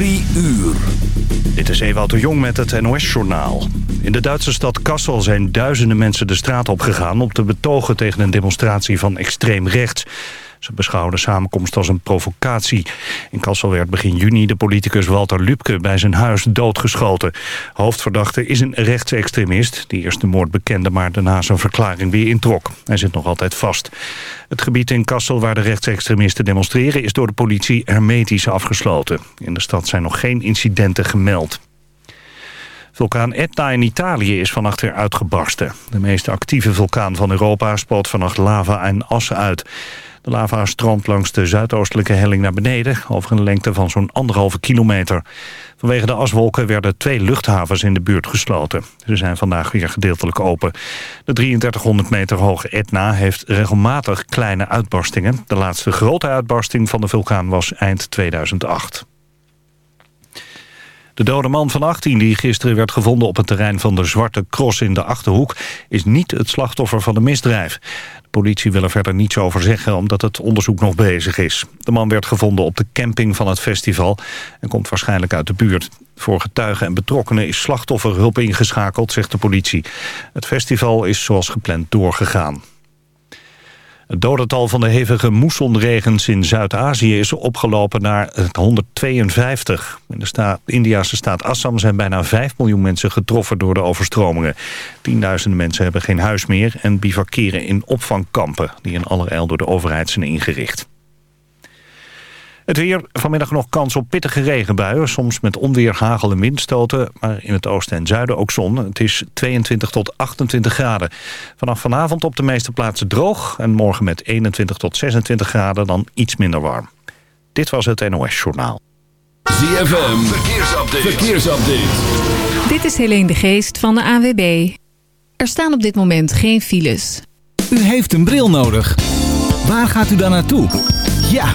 Drie uur. Dit is Ewout de Jong met het NOS-journaal. In de Duitse stad Kassel zijn duizenden mensen de straat opgegaan... om te betogen tegen een demonstratie van extreem rechts. Ze beschouwden de samenkomst als een provocatie. In Kassel werd begin juni de politicus Walter Lübke bij zijn huis doodgeschoten. Hoofdverdachte is een rechtsextremist... die eerst de moord bekende, maar daarna zijn verklaring weer introk. Hij zit nog altijd vast. Het gebied in Kassel waar de rechtsextremisten demonstreren... is door de politie hermetisch afgesloten. In de stad zijn nog geen incidenten gemeld. Vulkaan Etna in Italië is vannacht weer uitgebarsten. De meest actieve vulkaan van Europa spoot vannacht lava en assen uit. De lava stroomt langs de zuidoostelijke helling naar beneden... over een lengte van zo'n anderhalve kilometer. Vanwege de aswolken werden twee luchthavens in de buurt gesloten. Ze zijn vandaag weer gedeeltelijk open. De 3300 meter hoge Etna heeft regelmatig kleine uitbarstingen. De laatste grote uitbarsting van de vulkaan was eind 2008. De dode man van 18 die gisteren werd gevonden op het terrein van de Zwarte Cross in de Achterhoek... is niet het slachtoffer van de misdrijf. De politie wil er verder niets over zeggen omdat het onderzoek nog bezig is. De man werd gevonden op de camping van het festival en komt waarschijnlijk uit de buurt. Voor getuigen en betrokkenen is slachtofferhulp ingeschakeld, zegt de politie. Het festival is zoals gepland doorgegaan. Het dodental van de hevige moessonregens in Zuid-Azië is opgelopen naar 152. In de staat, Indiase staat Assam zijn bijna 5 miljoen mensen getroffen door de overstromingen. Tienduizenden mensen hebben geen huis meer en bivakeren in opvangkampen... die in allerijl door de overheid zijn ingericht. Het weer, vanmiddag nog kans op pittige regenbuien. Soms met onweer, hagel en windstoten. Maar in het oosten en zuiden ook zon. Het is 22 tot 28 graden. Vanaf vanavond op de meeste plaatsen droog. En morgen met 21 tot 26 graden dan iets minder warm. Dit was het NOS Journaal. ZFM, verkeersupdate. verkeersupdate. Dit is Helene de Geest van de AWB. Er staan op dit moment geen files. U heeft een bril nodig. Waar gaat u dan naartoe? Ja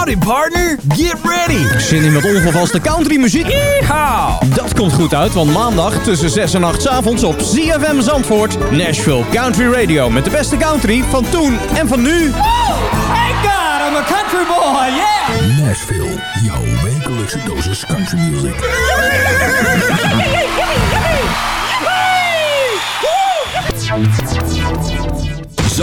Howdy partner, get ready! Zin in met ongevaste country muziek? Yeehaw! Dat komt goed uit, want maandag tussen 6 en 8 avonds op ZFM Zandvoort... Nashville Country Radio met de beste country van toen en van nu. Thank God, I'm a country boy, yeah! Nashville, jouw wekelijkse dosis country music.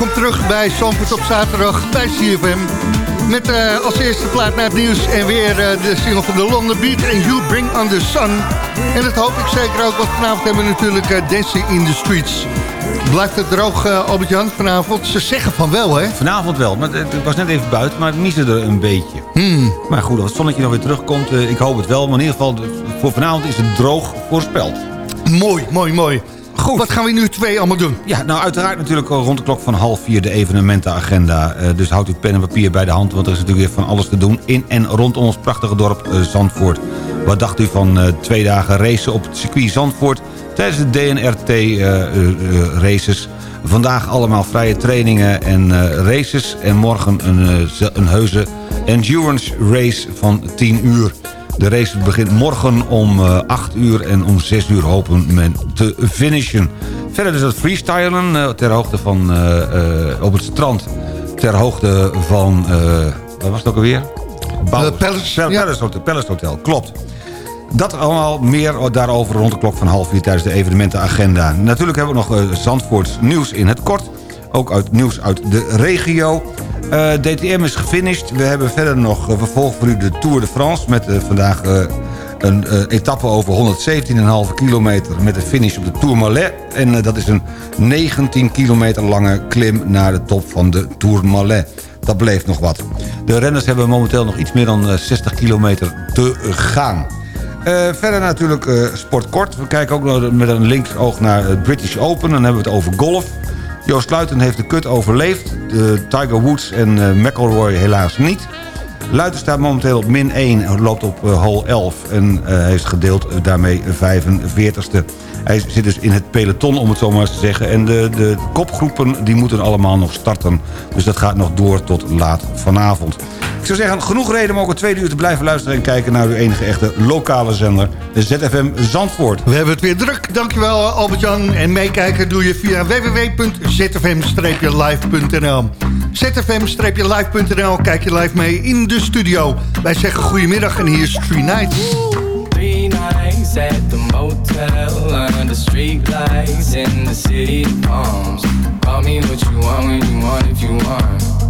Welkom terug bij Zandvoort op zaterdag bij CFM. Met uh, als eerste plaat naar het nieuws en weer uh, de single van de London Beat en You Bring on the Sun. En dat hoop ik zeker ook, want vanavond hebben we natuurlijk uh, Dancing in the Streets. Blijft het droog, Albert-Jan, vanavond? Ze zeggen van wel, hè? Vanavond wel, maar het was net even buiten, maar het mieste er een beetje. Hmm. Maar goed, als het zonnetje nog weer terugkomt, ik hoop het wel. Maar in ieder geval, voor vanavond is het droog voorspeld. Mooi, mooi, mooi. Goed. Wat gaan we nu twee allemaal doen? Ja, nou uiteraard natuurlijk rond de klok van half vier de evenementenagenda. Uh, dus houdt u pen en papier bij de hand, want er is natuurlijk weer van alles te doen... in en rondom ons prachtige dorp uh, Zandvoort. Wat dacht u van uh, twee dagen racen op het circuit Zandvoort... tijdens de DNRT-races... Vandaag allemaal vrije trainingen en races. En morgen een, een heuse endurance race van 10 uur. De race begint morgen om 8 eh, uur en om 6 uur hopen men te finishen. Verder is het freestylen uh, ter hoogte van, uh, op het strand. Ter hoogte van, wat was het ook alweer? Palace, Palace, ja. Hotel, Palace Hotel, klopt. Dat allemaal meer daarover rond de klok van half vier tijdens de evenementenagenda. Natuurlijk hebben we nog Zandvoorts nieuws in het kort. Ook uit nieuws uit de regio. Eh, DTM is gefinished. We hebben verder nog uh, voor u de Tour de France... met uh, vandaag een etappe over 117,5 kilometer... met de finish op de Tour Malais. En dat is een 19 kilometer lange klim naar de top van de Tour Malais. Dat bleef nog wat. De renners hebben momenteel nog iets meer dan 60 kilometer te gaan. verder natuurlijk sportkort. We kijken ook met een linksoog naar het British Open. Dan hebben we het over golf. Joost Luiten heeft de kut overleefd. De Tiger Woods en uh, McElroy helaas niet. Luiten staat momenteel op min 1, loopt op uh, hole 11 en uh, hij is gedeeld daarmee 45ste. Hij zit dus in het peloton, om het zo maar eens te zeggen. En de, de kopgroepen die moeten allemaal nog starten. Dus dat gaat nog door tot laat vanavond. Ik zou zeggen, genoeg reden om ook een tweede uur te blijven luisteren... en kijken naar uw enige echte lokale zender, de ZFM Zandvoort. We hebben het weer druk. Dankjewel Albert-Jan. En meekijken doe je via www.zfm-live.nl zfm-live.nl Kijk je live mee in de studio. Wij zeggen goedemiddag en hier is Three Nights. Three nights at the motel Under street lights in the city of palms Call me what you want when you want if you want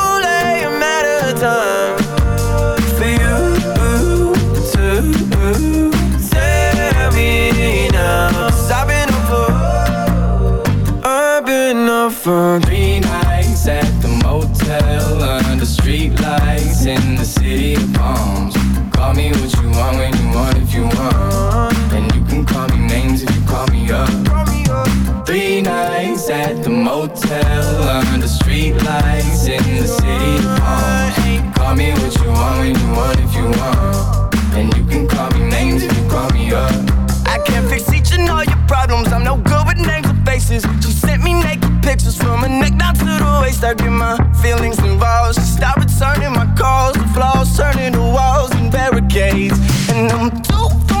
for three nights at the motel under street lights in the city of palms. Call me what you want when you want if you want. And you can call me names if you call me up. Three nights at the motel under street lights in the city of palms. Call me what you want when you want if you want. Pictures from her neck down to the waist. I get my feelings involved. She stopped returning my calls. The flaws turning to walls and barricades. And I'm too far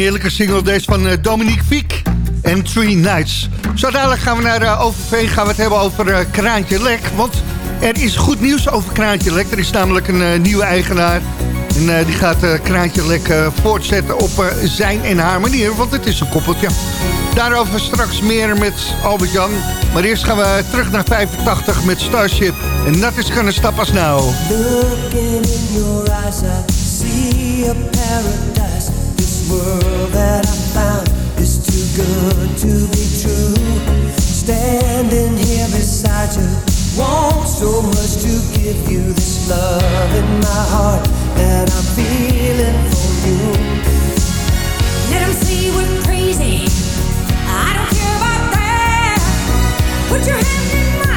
heerlijke single deze van uh, Dominique Fiek en Three Nights. Zo dadelijk gaan we naar uh, Overveen, gaan we het hebben over uh, Kraantje Lek. Want er is goed nieuws over Kraantje Lek. Er is namelijk een nieuwe eigenaar. En die gaat Kraantje Lek voortzetten op zijn en haar manier. Want het is een koppeltje. Daarover straks meer met Albert Jan. Maar eerst gaan we terug naar 85 met Starship. En dat is gonna stap as now. Looking in your eyes, I see a paradise. World that I found is too good to be true. Standing here beside you, want so much to give you this love in my heart that I'm feeling for you. We're crazy. I don't care about that. Put your hand in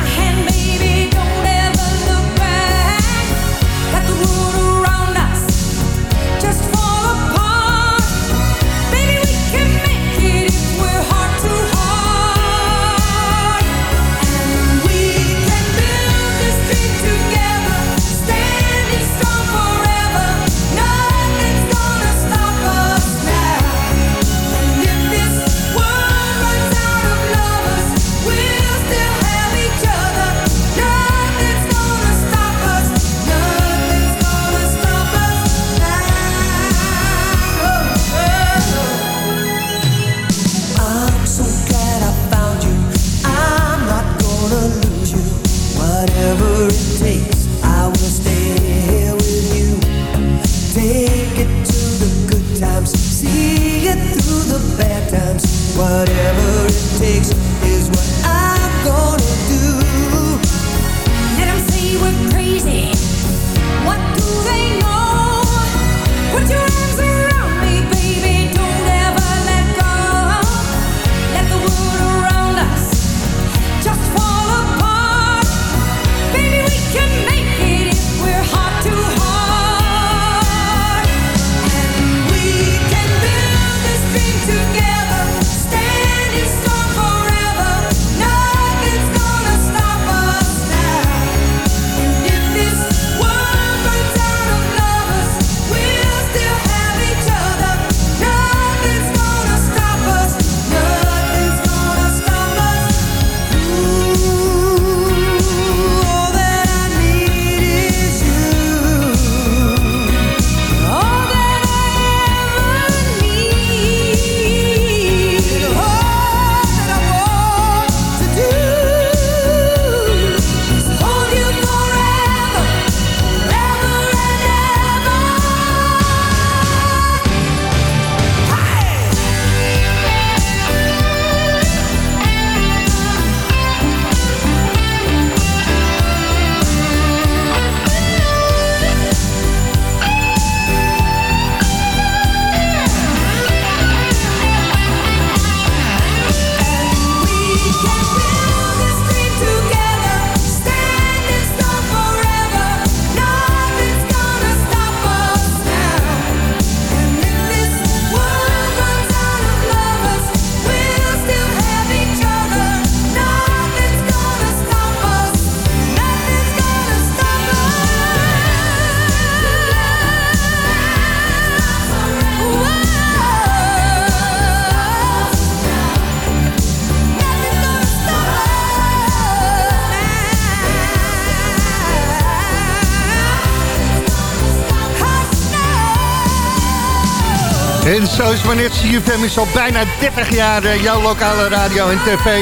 En zo is wanneer CFM is al bijna 30 jaar uh, jouw lokale radio en tv.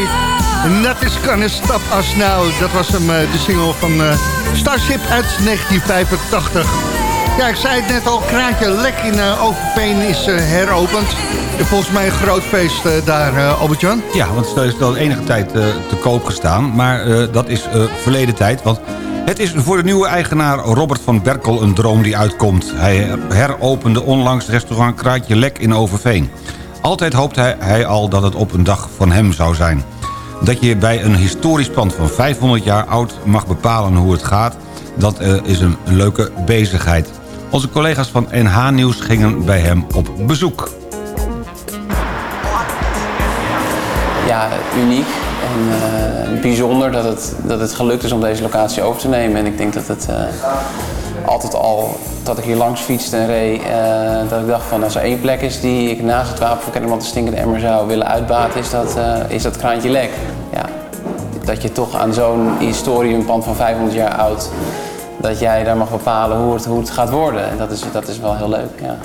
Dat is Gonna Stop Us Now. Dat was hem, uh, de single van uh, Starship uit 1985. Ja, ik zei het net al, Kraantje Lek in Overveen is heropend. En volgens mij een groot feest daar, Albert-Jan. Ja, want het is al enige tijd te koop gestaan. Maar dat is verleden tijd, want het is voor de nieuwe eigenaar Robert van Berkel een droom die uitkomt. Hij heropende onlangs restaurant Kraatje Lek in Overveen. Altijd hoopte hij, al dat het op een dag van hem zou zijn. Dat je bij een historisch pand van 500 jaar oud mag bepalen hoe het gaat... dat uh, is een leuke bezigheid. Onze collega's van NH Nieuws gingen bij hem op bezoek. Ja, uniek en uh, bijzonder dat het, dat het gelukt is om deze locatie over te nemen. En ik denk dat het uh, altijd al dat ik hier langs fietste en reed, eh, dat ik dacht van als er één plek is die ik naast het wapen van Kennemerland de stinkende emmer zou willen uitbaten, is dat, eh, is dat kraantje lek. Ja, dat je toch aan zo'n historie, een pand van 500 jaar oud, dat jij daar mag bepalen hoe het, hoe het gaat worden. En dat is, dat is wel heel leuk, ja.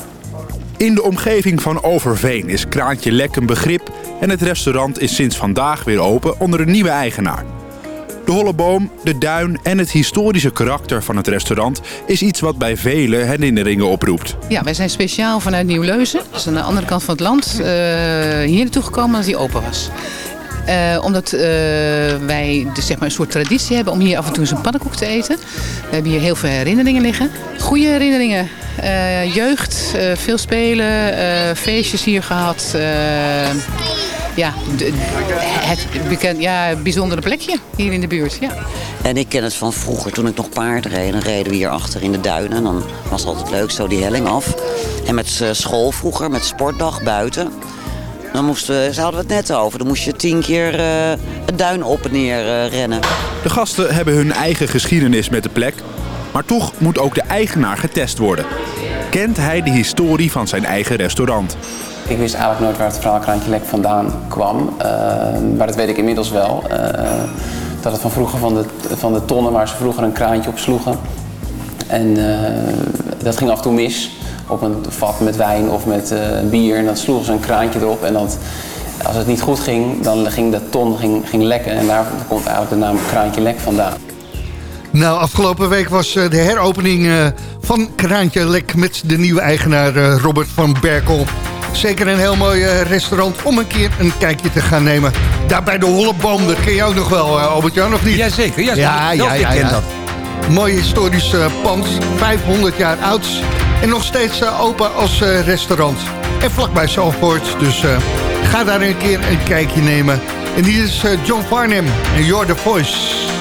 In de omgeving van Overveen is Kraantje Lek een begrip en het restaurant is sinds vandaag weer open onder een nieuwe eigenaar. De holle boom, de duin en het historische karakter van het restaurant is iets wat bij velen herinneringen oproept. Ja, wij zijn speciaal vanuit Nieuw-Leuzen, dat is aan de andere kant van het land, eh, hier naartoe gekomen als die open was. Eh, omdat eh, wij dus zeg maar een soort traditie hebben om hier af en toe eens een pannenkoek te eten. We hebben hier heel veel herinneringen liggen. Goede herinneringen. Eh, jeugd, veel spelen, feestjes hier gehad. Eh, ja, het bekend, ja, bijzondere plekje hier in de buurt. Ja. En ik ken het van vroeger, toen ik nog paard reed. Dan reden we hier achter in de duinen. En dan was het altijd leuk, zo die helling af. En met school vroeger, met sportdag buiten. Dan moesten we, ze hadden we het net over, dan moest je tien keer eh, het duin op en neer eh, rennen. De gasten hebben hun eigen geschiedenis met de plek, maar toch moet ook de eigenaar getest worden. Kent hij de historie van zijn eigen restaurant? Ik wist eigenlijk nooit waar het verhaal Kraantje Lek vandaan kwam. eh, maar dat weet ik inmiddels wel. eh, dat het van vroeger van de, van de tonnen waar ze vroeger een kraantje op sloegen. En eh, dat ging af en toe mis. Op een vat met wijn of met eh, bier. En dan sloegen ze een kraantje erop. En dat, als het niet goed ging, dan ging de ton ging, ging lekken. En daar komt eigenlijk de naam Kraantje Lek vandaan. Nou, afgelopen week was eh, de heropening eh, van Kraantje Lek... met de nieuwe eigenaar eh, Robert van Berkel. Zeker een heel mooi eh, restaurant om een keer een kijkje te gaan nemen. Daar bij de Holleboom, dat ken je ook nog wel, eh, Albert-Jan, of niet? Jazeker, ja, ja, zelfs ja, ik ja, ken ja. dat. Mooi historisch pand, 500 jaar oud. En nog steeds eh, open als eh, restaurant. En vlakbij Zalvoort, dus eh, ga daar een keer een kijkje nemen. En hier is John Farnham en You're the Voice.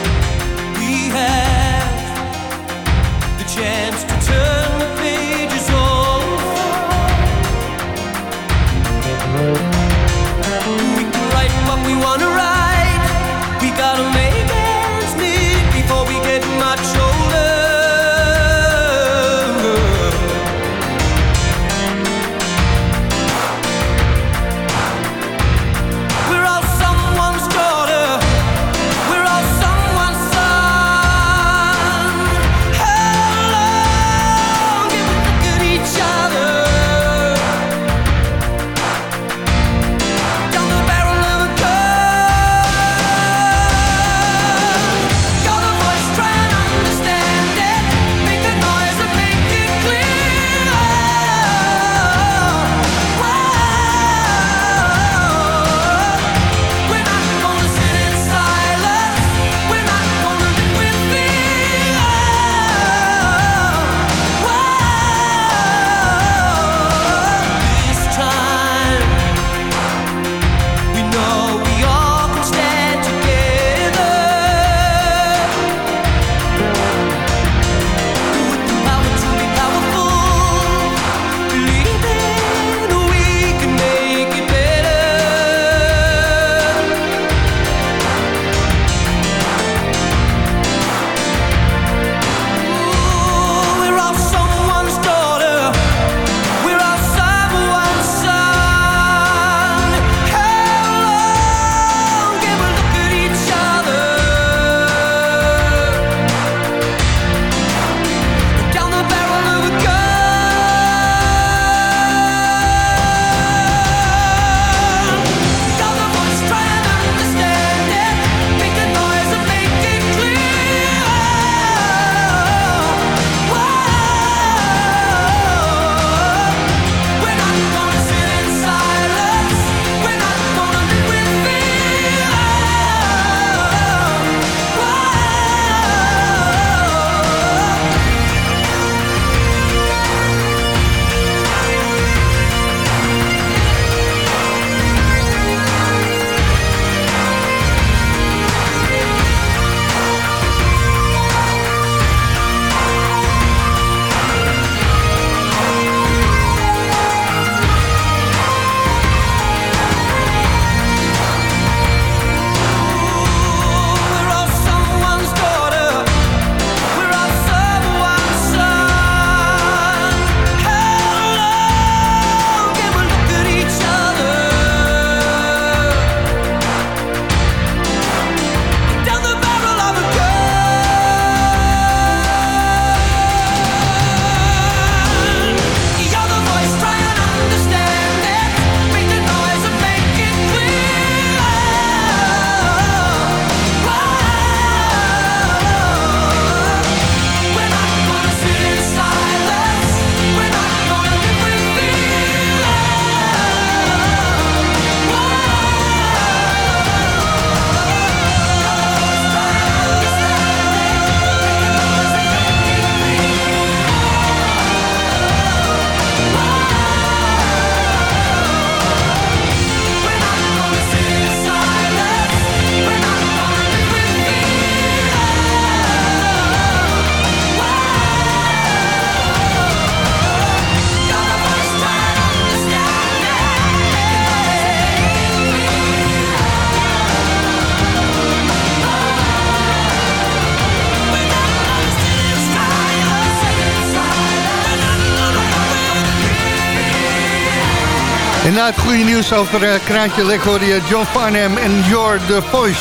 Goede nieuws over uh, Kraantje Lek John Farnham en You're the Voice.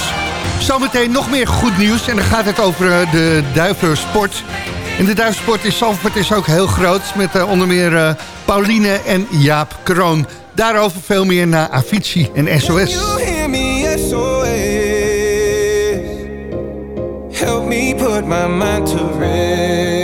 Zometeen nog meer goed nieuws en dan gaat het over uh, de duivensport. En de duivensport in Zandvoort is ook heel groot... met uh, onder meer Pauline en Jaap Kroon. Daarover veel meer naar Avicii en SOS. Help me put my mind to rest.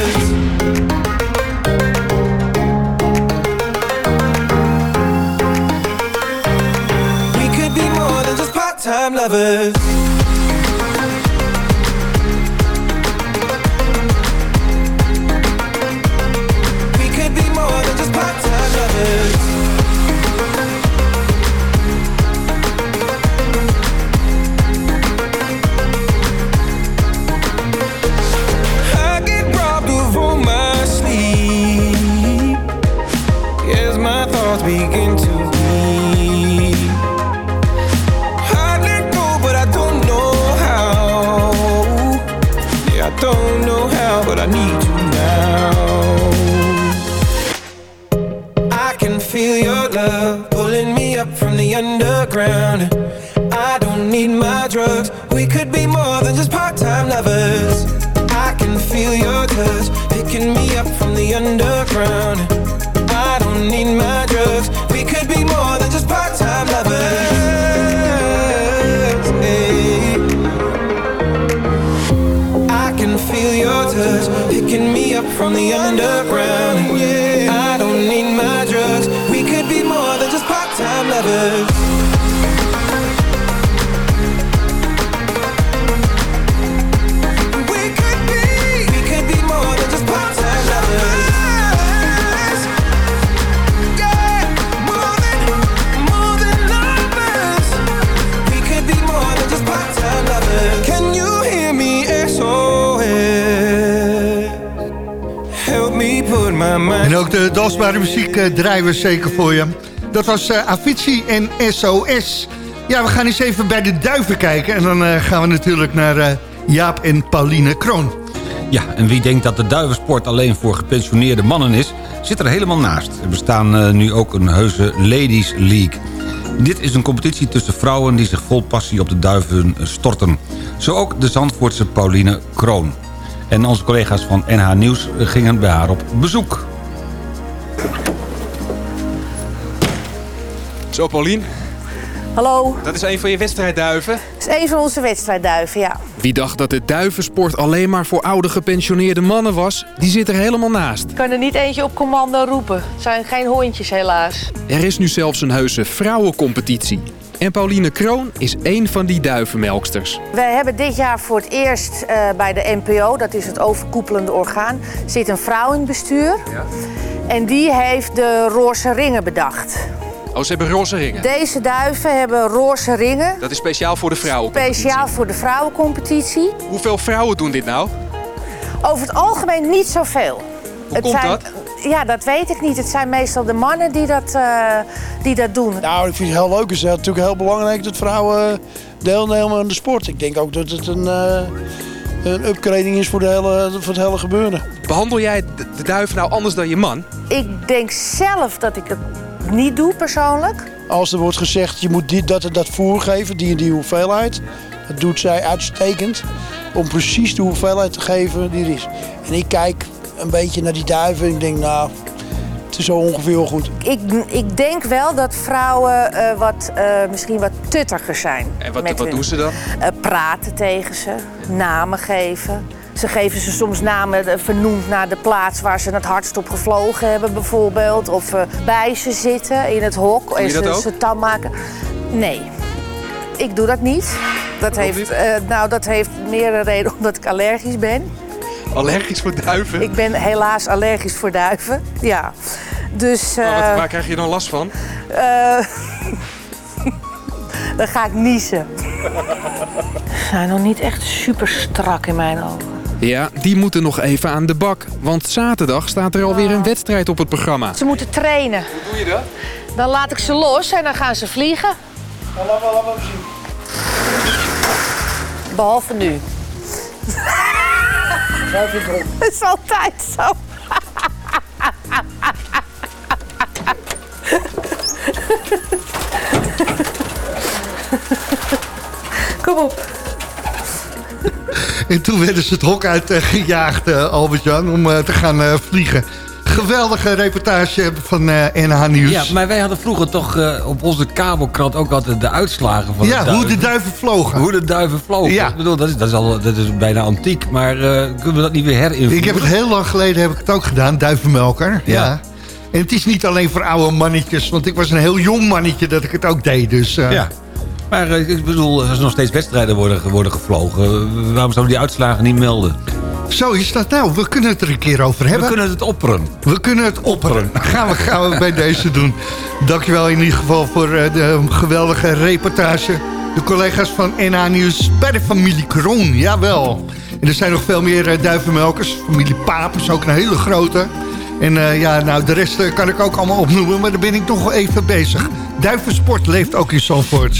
Lovers. Underground. Yeah, de dansbare muziek uh, draaien we zeker voor je. Dat was uh, Avicii en SOS. Ja, we gaan eens even bij de duiven kijken. En dan uh, gaan we natuurlijk naar Jaap en Pauline Kroon. Ja, en wie denkt dat de duivensport alleen voor gepensioneerde mannen is... zit er helemaal naast. Er bestaan nu ook een heuse Ladies League. Dit is een competitie tussen vrouwen die zich vol passie op de duiven storten. Zo ook de Zandvoortse Pauline Kroon. En onze collega's van NH Nieuws gingen bij haar op bezoek. Zo, Paulien. Hallo. Dat is een van je wedstrijdduiven. Dat is een van onze wedstrijdduiven, ja. Wie dacht dat de duivensport alleen maar voor oude gepensioneerde mannen was, die zit er helemaal naast. Ik kan er niet eentje op commando roepen. Het zijn geen hondjes, helaas. Er is nu zelfs een heuse vrouwencompetitie. En Pauline Kroon is één van die duivenmelksters. Wij hebben dit jaar voor het eerst uh, bij de NPO, dat is het overkoepelende orgaan, zit een vrouw in het bestuur. Ja. En die heeft de roze ringen bedacht. Oh, ze hebben roze ringen? Deze duiven hebben roze ringen. Dat is speciaal voor de vrouwen. Speciaal voor de vrouwencompetitie. Hoeveel vrouwen doen dit nou? Over het algemeen niet zoveel. Hoe het komt zijn, dat? Ja, dat weet ik niet. Het zijn meestal de mannen die dat, uh, die dat doen. Nou, ik vind het heel leuk. Het is natuurlijk heel belangrijk dat vrouwen deelnemen aan de sport. Ik denk ook dat het een, uh, een upgrading is voor, de hele, voor het hele gebeuren. Behandel jij de duiven nou anders dan je man? Ik denk zelf dat ik het niet doe persoonlijk. Als er wordt gezegd, je moet dit, dat en dat voer geven, die en die hoeveelheid. Dat doet zij uitstekend. Om precies de hoeveelheid te geven die er is. En ik kijk een beetje naar die duiven en ik denk, nou, het is zo ongeveer goed. Ik, ik denk wel dat vrouwen uh, wat, uh, misschien wat tuttiger zijn. En wat, wat doen ze dan? Uh, praten tegen ze, namen geven. Ze geven ze soms namen vernoemd naar de plaats waar ze het hardst op gevlogen hebben bijvoorbeeld. Of uh, bij ze zitten in het hok en ze, ze tam maken. Nee, ik doe dat niet. Dat heeft, uh, nou, dat heeft meer een reden omdat ik allergisch ben. Allergisch voor duiven? Ik ben helaas allergisch voor duiven, ja. Dus Oh, wat- eh, waar krijg je dan last van? eh, dan ga ik niezen. Ze zijn nog niet echt super strak in mijn ogen. Ja, die moeten nog even aan de bak. Want zaterdag staat er alweer een wedstrijd op het programma. Ze moeten trainen. Hoe doe je dat? Dan laat ik ze los en dan gaan ze vliegen. Behalve nu. Het is altijd zo. Kom op. En toen werden ze het hok uit eh, gejaagd, eh, Albert-Jan, om eh, te gaan vliegen. Geweldige reportage van NH Nieuws. Ja, maar wij hadden vroeger toch op onze kabelkrant ook altijd de uitslagen van Ja, de hoe de duiven vlogen. Hoe de duiven vlogen. Ja. Ik bedoel, dat is, dat is, al, dat is bijna antiek, maar kunnen we dat niet weer herinvoeren? Ik heb het heel lang geleden heb ik het ook gedaan, duivenmelker. Ja. En het is niet alleen voor oude mannetjes, want ik was een heel jong mannetje dat ik het ook deed. Dus, Ja. Maar eh, ik bedoel, als er nog steeds wedstrijden worden, worden gevlogen... waarom zouden die uitslagen niet melden? Zo is dat nou. We kunnen het er een keer over hebben. We kunnen het opperen. We kunnen het opperen. Gaan we, gaan we bij deze doen. Dankjewel in ieder geval voor eh, de geweldige reportage. De collega's van NH Nieuws bij de familie Kroon. Jawel. En er zijn nog veel meer eh, duivenmelkers. Familie Paap is ook een hele grote. En ja, nou, de rest kan ik ook allemaal opnoemen. Maar daar ben ik nog wel even bezig. Duivensport leeft ook in Zandvoort.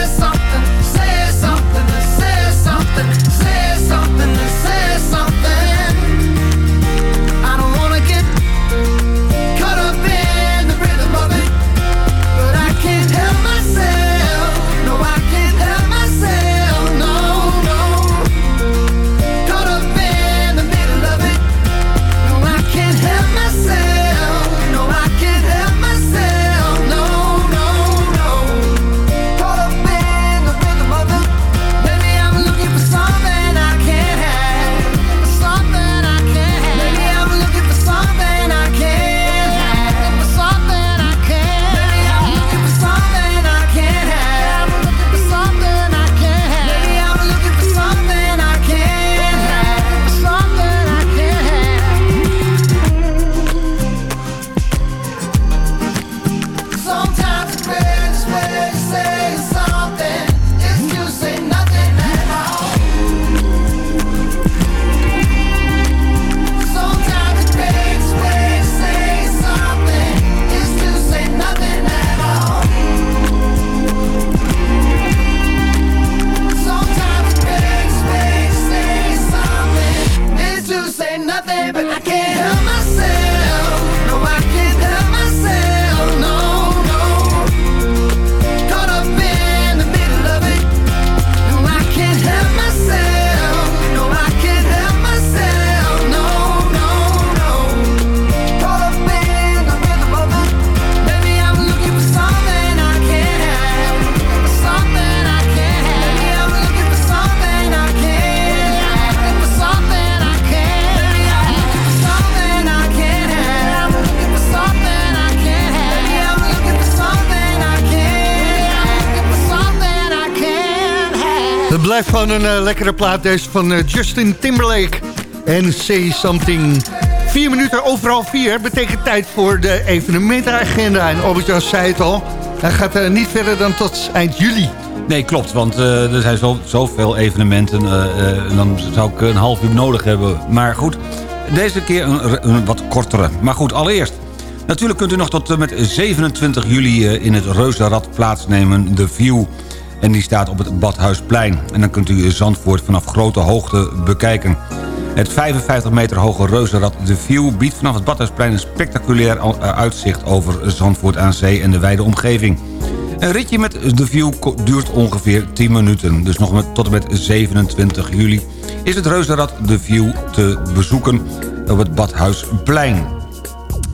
gewoon een eh, lekkere plaat deze van eh, Justin Timberlake. En Say Something. Vier minuten overal vier betekent tijd voor de evenementenagenda. En Albert-Jan zei het al, hij gaat uh, niet verder dan tot eind juli. Nee, klopt, want er zijn zo, zoveel evenementen. dan zou ik een half uur nodig hebben. Maar goed, deze keer een, een wat kortere. Maar goed, allereerst... Natuurlijk kunt u nog tot met 27 juli in het Reuzenrad plaatsnemen. De View en die staat op het Badhuisplein. En dan kunt u Zandvoort vanaf grote hoogte bekijken. Het 55 meter hoge reuzenrad De View biedt vanaf het Badhuisplein... een spectaculair eh, uitzicht over Zandvoort aan zee en de wijde omgeving. Een ritje met The View duurt ongeveer 10 minuten. Dus nog tot en met 27 juli is het reuzenrad The View te bezoeken op het Badhuisplein.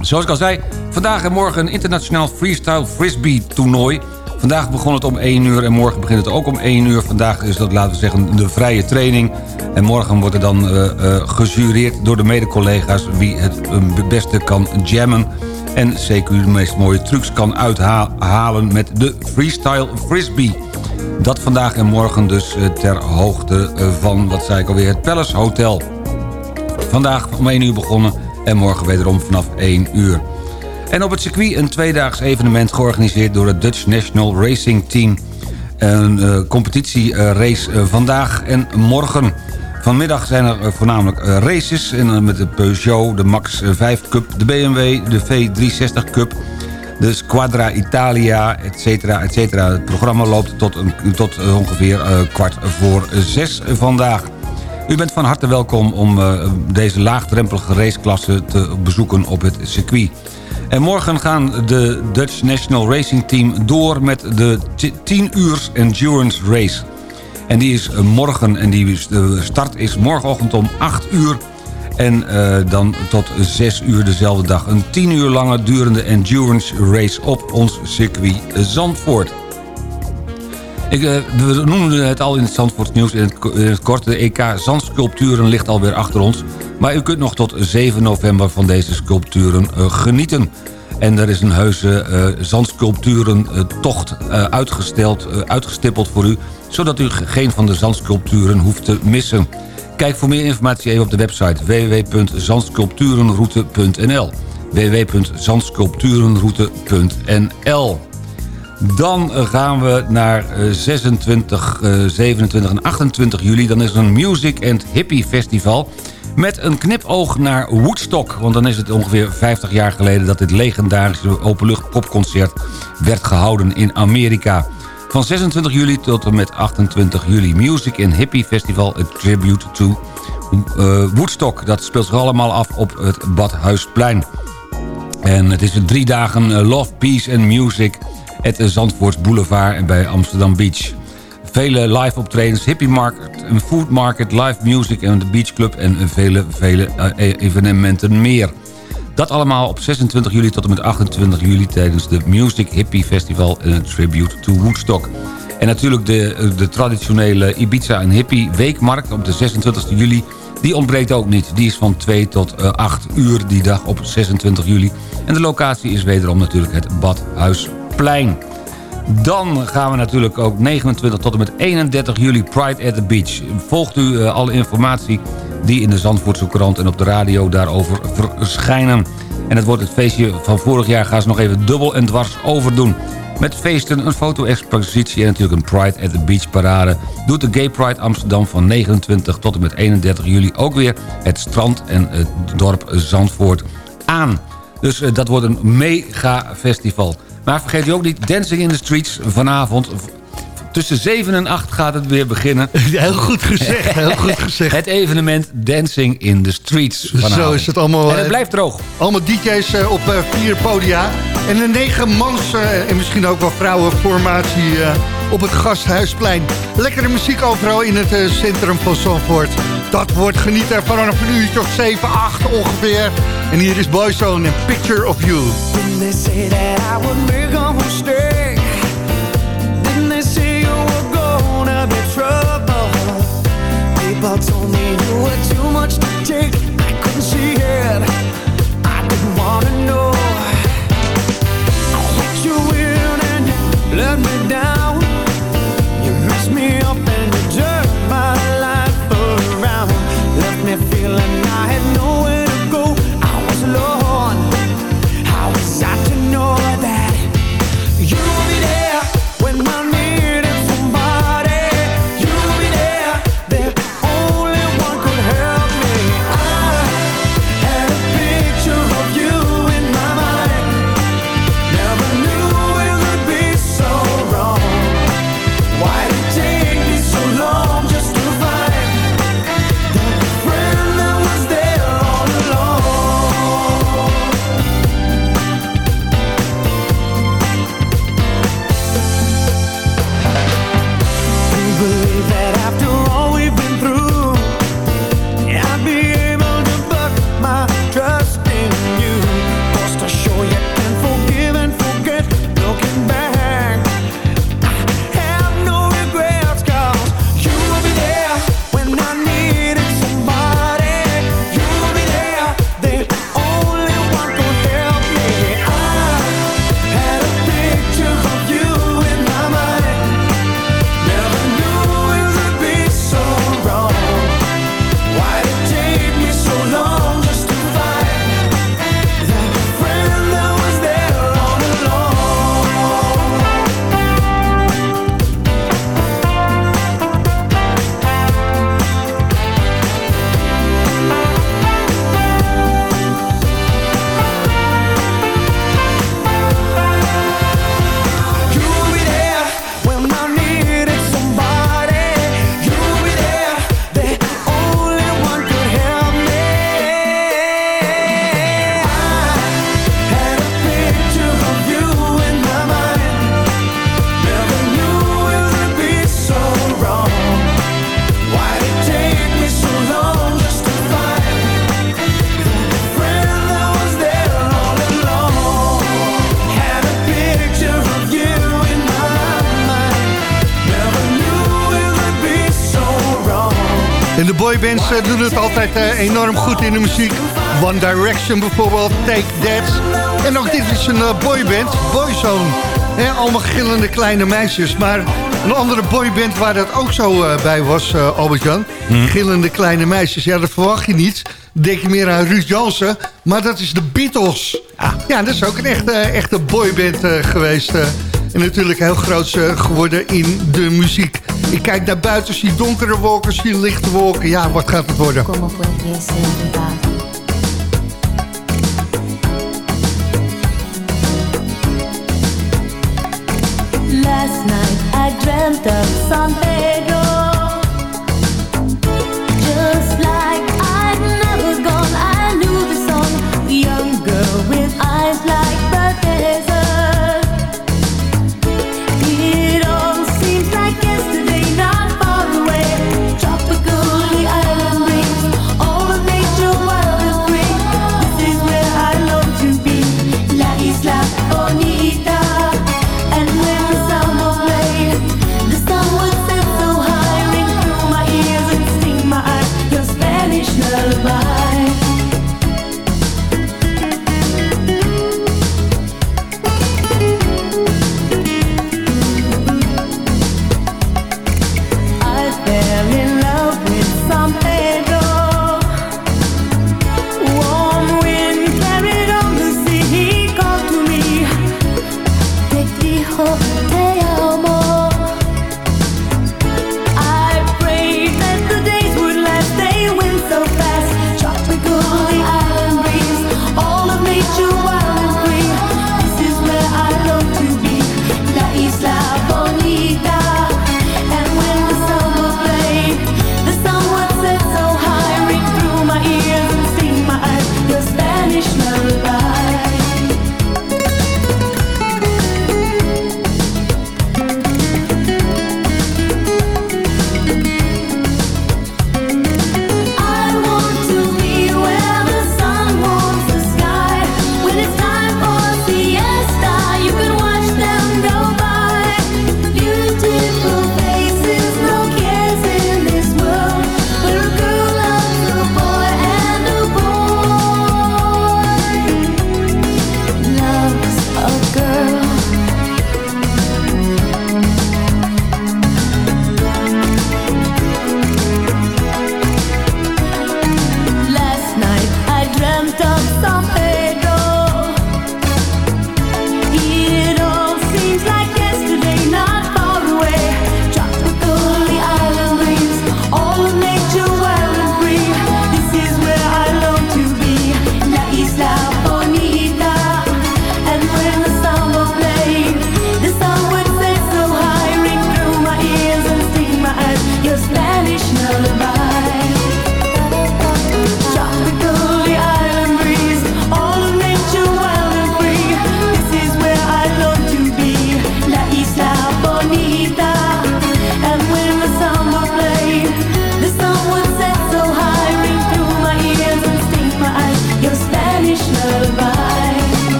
Zoals ik al zei, vandaag en morgen een internationaal freestyle frisbee toernooi... Vandaag begon het om 1 uur en morgen begint het ook om 1 uur. Vandaag is dat, laten we zeggen, de vrije training. En morgen wordt er dan uh, uh, gejureerd door de mede-collega's... wie het het beste kan jammen. En zeker de meest mooie trucs kan uithalen met de freestyle frisbee. Dat vandaag en morgen dus uh, ter hoogte van, wat zei ik alweer, het Palace Hotel. Vandaag om 1 uur begonnen en morgen wederom vanaf 1 uur. En op het circuit een tweedaags evenement georganiseerd door het Dutch National Racing Team. Een uh, competitierace uh, vandaag en morgen. Vanmiddag zijn er voornamelijk races en, met de Peugeot, de Max 5 Cup, de BMW, de V360 Cup, de Squadra Italia, etc. etc. Het programma loopt tot, een, tot ongeveer kwart voor zes vandaag. U bent van harte welkom om deze laagdrempelige raceklasse te bezoeken op het circuit. En morgen gaan de Dutch National Racing Team door met de 10 uur endurance race. En die is morgen en die de start is morgenochtend om 8 uur. En uh, dan tot 6 uur dezelfde dag. Een 10 uur lange durende endurance race op ons circuit Zandvoort. Ik, uh, we noemden het al in het Zandvoort nieuws in het, in het. De EK Zandsculpturen ligt alweer achter ons. Maar u kunt nog tot 7 november van deze sculpturen uh, genieten. En er is een heuse uh, zandsculpturentocht uh, uitgesteld, uitgestippeld voor u... zodat u geen van de zandsculpturen hoeft te missen. Kijk voor meer informatie even op de website www.zandsculpturenroute.nl www.zandsculpturenroute.nl dan gaan we naar 26, 27 en 28 juli. Dan is er een Music and Hippie Festival met een knipoog naar Woodstock. Want dan is het ongeveer 50 jaar geleden... dat dit legendarische openlucht popconcert werd gehouden in Amerika. Van 26 juli tot en met 28 juli. Music in Hippie Festival, a tribute to uh, Woodstock. Dat speelt zich allemaal af op het Badhuisplein. En het is drie dagen uh, Love, Peace and Music... at Zandvoorts Boulevard en bij Amsterdam Beach. Vele live optredens, hippie market, een food market, live music en de beach club en vele, vele uh, evenementen meer. Dat allemaal op 26 juli tot en met 28 juli tijdens de Music Hippie Festival en een tribute to Woodstock. En natuurlijk de, de traditionele Ibiza en Hippie Weekmarkt op de 26 juli. Die ontbreekt ook niet. Die is van 2 tot uh, 8 uur die dag op 26 juli. En de locatie is wederom natuurlijk het Badhuisplein. Dan gaan we natuurlijk ook 29 tot en met 31 juli Pride at the Beach. Volgt u uh, alle informatie die in de Zandvoortse krant en op de radio daarover verschijnen. En het wordt het feestje van vorig jaar. Gaan ze nog even dubbel en dwars overdoen. Met feesten, een foto-expositie en natuurlijk een Pride at the Beach parade... doet de Gay Pride Amsterdam van 29 tot en met 31 juli... ook weer het strand en het dorp Zandvoort aan. Dus uh, dat wordt een mega festival. Maar vergeet u ook niet, Dancing in the Streets vanavond... Tussen 7 en 8 gaat het weer beginnen. Heel goed gezegd, heel goed gezegd. Het evenement Dancing in the Streets vanavond. Zo is het allemaal. En het blijft droog. Allemaal DJ's op vier podia. En een negen mans en misschien ook wel vrouwenformatie op het Gasthuisplein. Lekkere muziek overal in het centrum van Zandvoort. Dat wordt genieten vanaf een uurtje of 7, 8 ongeveer. En hier is Boyzone en Picture of You. Much to take. I couldn't see it. I didn't wanna know. I let you in and you let me down. Boybands uh, doen het altijd uh, enorm goed in de muziek. One Direction bijvoorbeeld, Take That. En ook dit is een uh, boyband, Boyzone. He, allemaal gillende kleine meisjes. Maar een andere boyband waar dat ook zo bij was, Albert-Jan. Hmm. Gillende kleine meisjes, ja dat verwacht je niet. denk je meer aan Ruud Jansen. Maar dat is de Beatles. Ah. Ja, dat is ook een echte, echte boyband geweest. en natuurlijk heel groot geworden in de muziek. Ik kijk naar buiten, zie donkere wolken, zie lichte wolken. Ja, wat gaat het worden? Last night I dreamt of San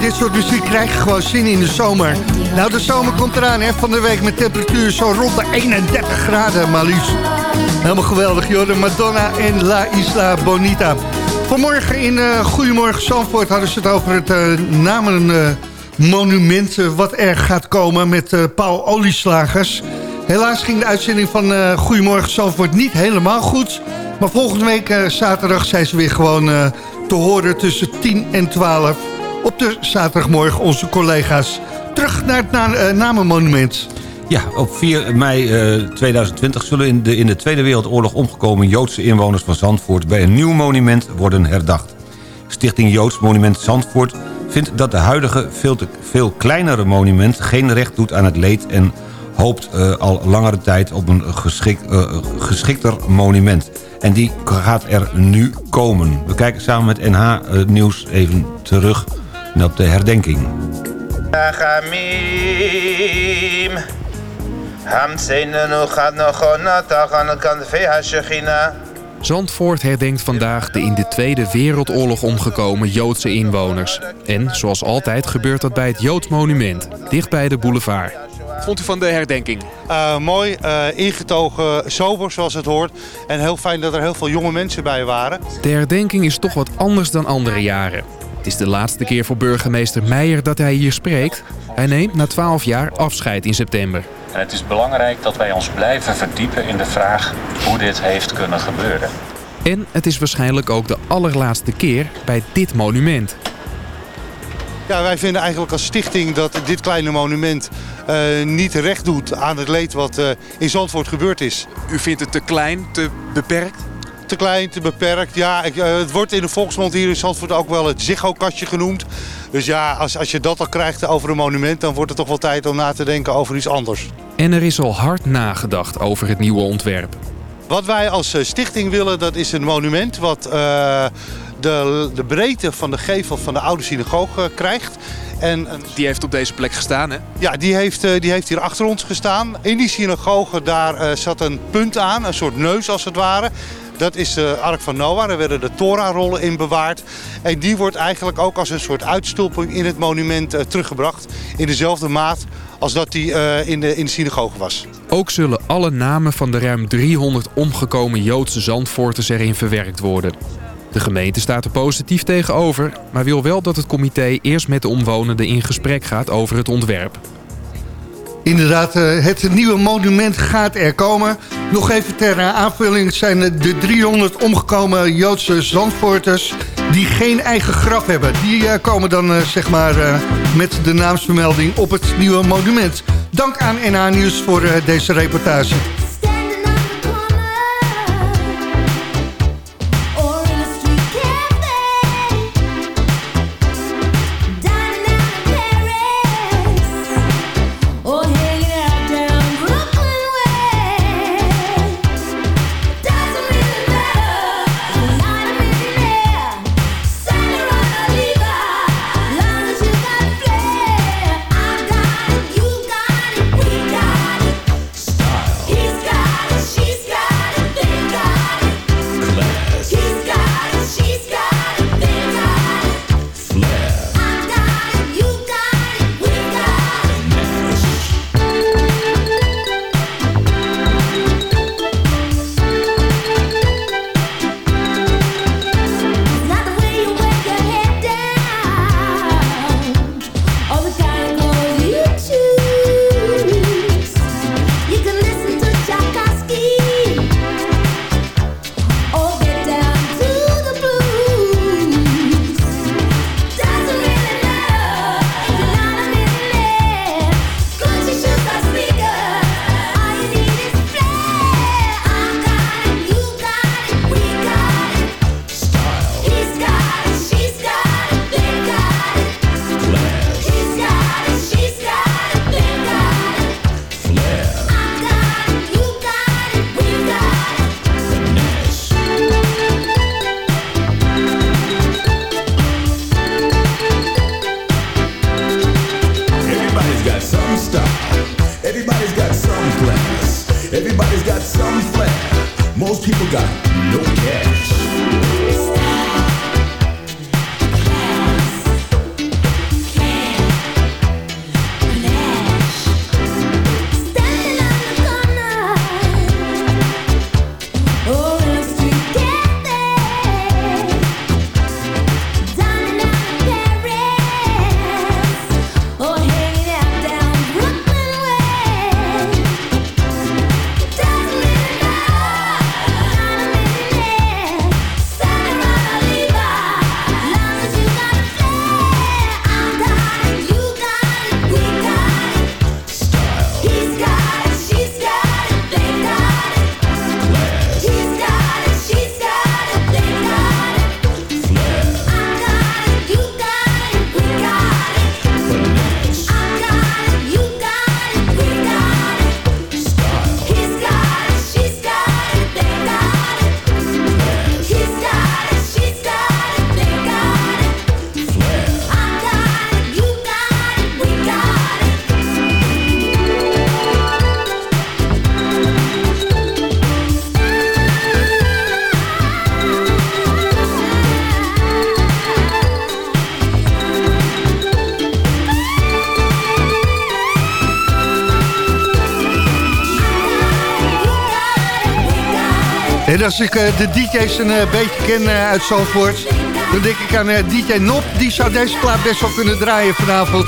dit soort muziek krijg je gewoon zin in de zomer. Nou, de zomer komt eraan, hè, van de week met temperatuur zo rond de 31 graden, maar. Helemaal geweldig, joh. Madonna en La Isla Bonita. Vanmorgen in uh, Goedemorgen Zandvoort hadden ze het over het uh, namenmonument... Uh, wat er gaat komen met Paul Olieslagers. Helaas ging de uitzending van Goedemorgen Zandvoort niet helemaal goed. Maar volgende week zaterdag zijn ze weer gewoon te horen tussen 10 en 12 op de zaterdagmorgen onze collega's. Terug naar het uh, namenmonument. Ja, op 4 mei uh, eh, 2020 zullen in de, in de Tweede Wereldoorlog omgekomen Joodse inwoners van Zandvoort bij een nieuw monument worden herdacht. Stichting Joods Monument Zandvoort vindt dat de huidige veel, te, veel kleinere monument geen recht doet aan het leed en hoopt uh, al langere tijd op een geschik, geschikter monument. En die gaat er nu komen. We kijken samen met NH Nieuws even terug op de herdenking. Zandvoort herdenkt vandaag de in de Tweede Wereldoorlog omgekomen Joodse inwoners. En zoals altijd gebeurt dat bij het Joods Monument, dicht bij de boulevard. Wat vond u van de herdenking? Uh, mooi, uh, ingetogen, sober zoals het hoort. En heel fijn dat er heel veel jonge mensen bij waren. De herdenking is toch wat anders dan andere jaren. Het is de laatste keer voor burgemeester Meijer dat hij hier spreekt. Hij neemt na 12 jaar afscheid in september. En het is belangrijk dat wij ons blijven verdiepen in de vraag hoe dit heeft kunnen gebeuren. En het is waarschijnlijk ook de allerlaatste keer bij dit monument. Ja, wij vinden eigenlijk als stichting dat dit kleine monument uh, niet recht doet aan het leed wat uh, in Zandvoort gebeurd is. U vindt het te klein, te beperkt? Te klein, te beperkt. Ja, ik, uh, het wordt in de volksmond hier in Zandvoort ook wel het Ziggo-kastje genoemd. Dus ja, als, als je dat al krijgt over een monument... dan wordt het toch wel tijd om na te denken over iets anders. En er is al hard nagedacht over het nieuwe ontwerp. Wat wij als stichting willen, dat is een monument... wat uh, de, de breedte van de gevel van de oude synagoge krijgt. En, die heeft op deze plek gestaan, hè? Ja, die heeft, die heeft hier achter ons gestaan. In die synagoge daar uh, zat een punt aan, een soort neus als het ware. Dat is de Ark van Noah. Daar werden de Torah-rollen in bewaard. En die wordt eigenlijk ook als een soort uitstulping in het monument uh, teruggebracht. In dezelfde maat als dat die uh, in, de, in de synagoge was. Ook zullen alle namen van de ruim 300 omgekomen Joodse Zandvoorters erin verwerkt worden. De gemeente staat er positief tegenover, maar wil wel dat het comité eerst met de omwonenden in gesprek gaat over het ontwerp. Inderdaad, het nieuwe monument gaat er komen. Nog even ter aanvulling, het zijn de 300 omgekomen Joodse zandvoorters... die geen eigen graf hebben. Die komen dan zeg maar met de naamsvermelding op het nieuwe monument. Dank aan NH Nieuws voor deze reportage. Als ik eh, de DJ's een eh, beetje ken eh, uit Zandvoort... dan denk ik aan DJ Nop. Die zou deze plaat best wel kunnen draaien vanavond...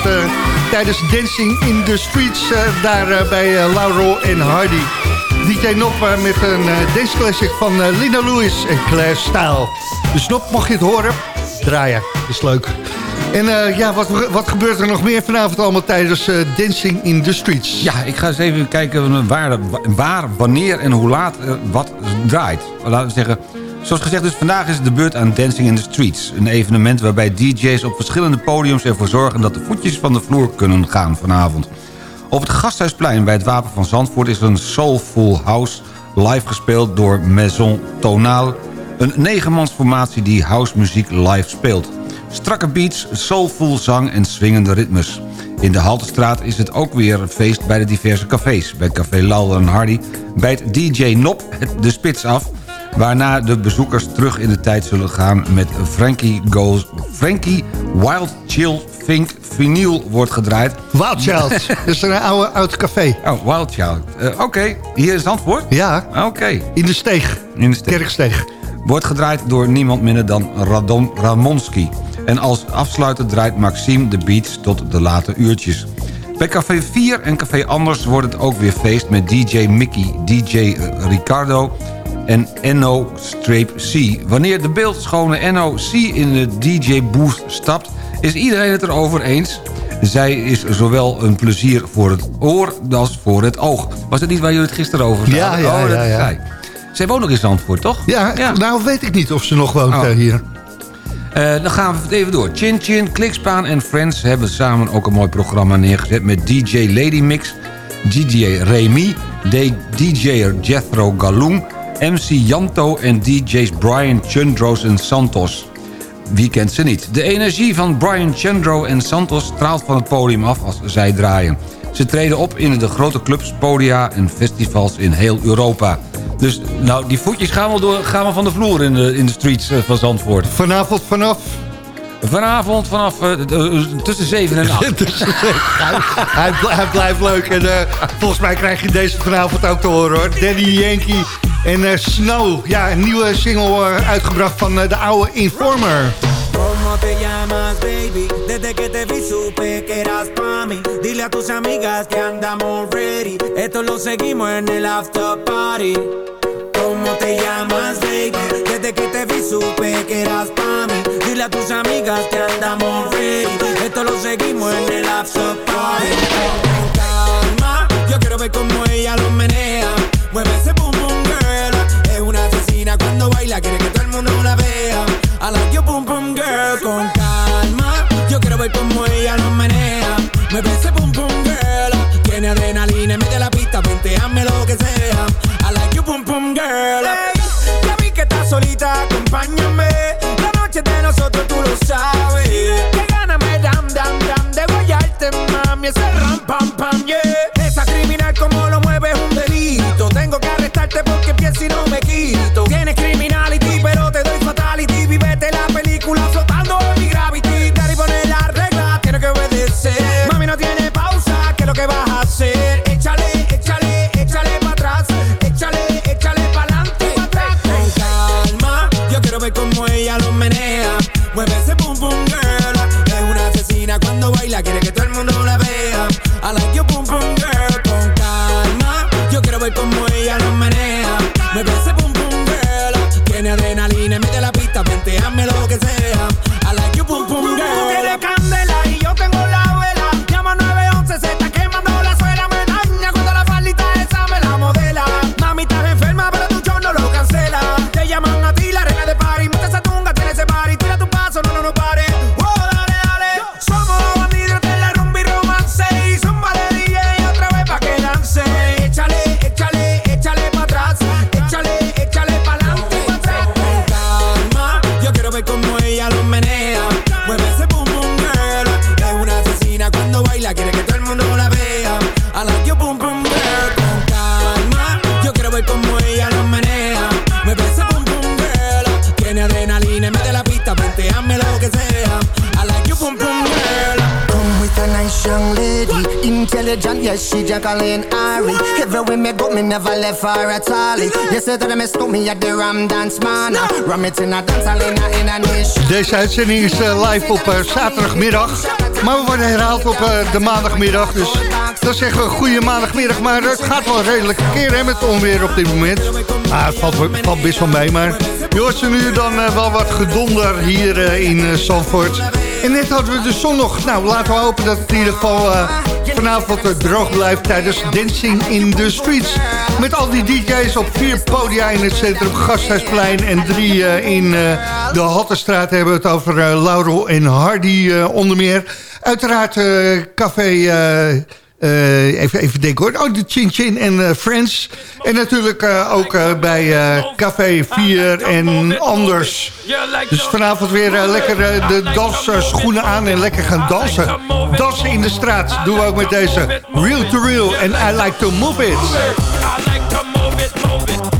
tijdens Dancing in the Streets... daar bij Laurel en Hardy. DJ Nop met een dance classic van Lina Lewis en Claire Style. Dus Nop, mocht je het horen, draaien. Is leuk. En ja, wat, wat gebeurt er nog meer vanavond allemaal tijdens Dancing in the Streets? Ja, ik ga eens even kijken waar, waar wanneer en hoe laat wat draait. Laten we zeggen, zoals gezegd, dus vandaag is het de beurt aan Dancing in the Streets. Een evenement waarbij DJ's op verschillende podiums ervoor zorgen... dat de voetjes van de vloer kunnen gaan vanavond. Op het Gasthuisplein bij het Wapen van Zandvoort is een Soulful House... live gespeeld door Maison Tonal. Een negenmansformatie die housemuziek live speelt. Strakke beats, soulful zang en swingende ritmes. In de Haltestraat is het ook weer een feest bij de diverse cafés. Bij Café Lauder en Hardy bijt DJ Nop het de spits af... waarna de bezoekers terug in de tijd zullen gaan met Frankie Goes... Frankie Wild Chill Fink Vinyl wordt gedraaid. Wild Child, dat is een oude, oud café. Oh, Wild Child. Eh, Oké, hier is het antwoord? Ja. Oké. In de steeg. In de steeg. Kerksteeg. Wordt gedraaid door niemand minder dan Radon Ramonski. En als afsluiter draait Maxime de beats tot de late uurtjes. Bij Café 4 en Café Anders wordt het ook weer feest met DJ Mickey, DJ Ricardo en NO-C. Wanneer de beeldschone NO-C in de DJ-booth stapt, is iedereen het erover eens. Zij is zowel een plezier voor het oor als voor het oog. Was het niet waar jullie het gisteren over hadden? Ja, ja, oh, ja, ja. zij. Woont nog in Zandvoort, toch? Ja, nou weet ik niet of ze nog woont Oh. eh, hier. Eh, dan gaan we het even door. Chin Chin, Klikspaan en Friends hebben samen ook een mooi programma neergezet... met DJ Lady Mix, DJ Remy, DJ'er Jethro Galoom... MC Janto en DJ's Brian Chundros en Santos. Wie kent ze niet? De energie van Brian Chandro en Santos straalt van het podium af als zij draaien. Ze treden op in de grote clubs, podia en festivals in heel Europa. Dus nou, die voetjes gaan wel, door, gaan wel van de vloer in de, in de streets eh, van Zandvoort. Vanavond vanaf? Vanavond vanaf eh, eh, tussen 7 en 8. hij, bl- hij blijft leuk. En volgens mij krijg je deze vanavond ook te horen hoor. Daddy Yankee en eh, Snow. Ja, een nieuwe single eh, uitgebracht van eh, de oude Informer. ¿Cómo te llamas, baby? Desde que te vi supe que eras pa' mí. Dile a tus amigas que andamos ready. Esto lo seguimos en el after party. ¿Cómo te llamas, baby? Desde que te vi supe que eras pa' mí. Dile a tus amigas que andamos ready. Esto lo seguimos en el after party. Calma, yo quiero ver cómo ella lo menea. Mueve baila, quiere que todo el mundo la vea. I like your boom boom girl. Con calma, yo quiero ver cómo ella lo menea. Mueve ese boom boom girl. Tiene adrenalina de la pista, venteame lo que sea. I like your boom boom girl. Hey, ya vi que estás solita, acompáñame. La noche de nosotros tú Jacqueline Ari. Everywhere me go, me never left her at all. You said that I mistook me at the Ram Dance Man. Ram it in a dance hall in a, in a nation. Deze uitzending is uh, live op uh, zaterdagmiddag. Maar we worden herhaald op uh, de maandagmiddag. Dus dan zeggen we goede maandagmiddag. Maar het gaat wel redelijk verkeer hè, met het onweer op dit moment. Ah, het valt, valt best wel mee. Maar je hoort ze nu dan wel wat gedonder hier in Zandvoort. En net hadden we de zon nog. Nou, laten we hopen dat het in ieder geval uh, vanavond droog blijft tijdens Dancing in the Streets. Met al die DJ's op vier podia in het centrum Gasthuisplein en drie uh, in uh, de Hattestraat hebben we het over Laurel en Hardy onder meer. Uiteraard café... Uh, even, even denken hoor. Oh, de Chin Chin en uh, Friends. En natuurlijk uh, ook bij Café 4 en Anders. Dus vanavond weer lekker de dansschoenen aan en lekker gaan dansen. Dansen in de straat doen we ook met deze Real to Real en I Like to Move It. man.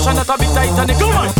motion that a bit tight and it come on.